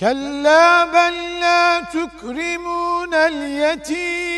كلا بل لا تكرمون اليتيم.